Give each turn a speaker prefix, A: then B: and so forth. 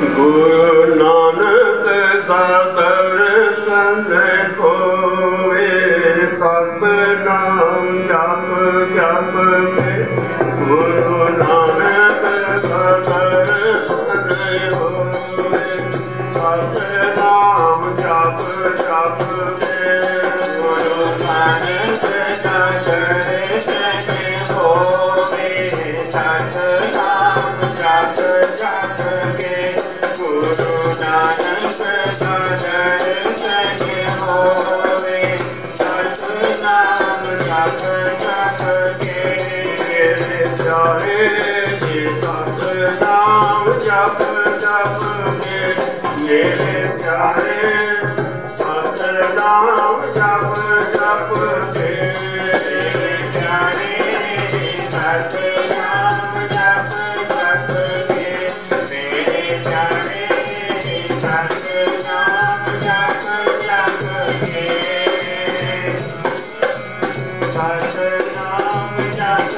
A: ਗੁਰੂ ਨਾਨਕ ਦਾ ਦਰਸਨ ਹੋਵੇ ਸਤਨਾਮ ਜਪ ਜਪ ਨਾਮ ਜਪ ਜਪ ਕੇ ਮੇਰੇ ਪਿਆਰੇ ਸਤ ਨਾਮ ਜਪ ਜਪ ਕੇ ਮੇਰੇ ਪਿਆਰੇ ਸਤ ਨਾਮ ਜਪ ਜਪ ਕੇ ਮੇਰੇ ਪਿਆਰੇ ਸਤ ਨਾਮ ਜਪ ਜਪ ਕੇ ਸਤ ਨਾਮ ਜਪ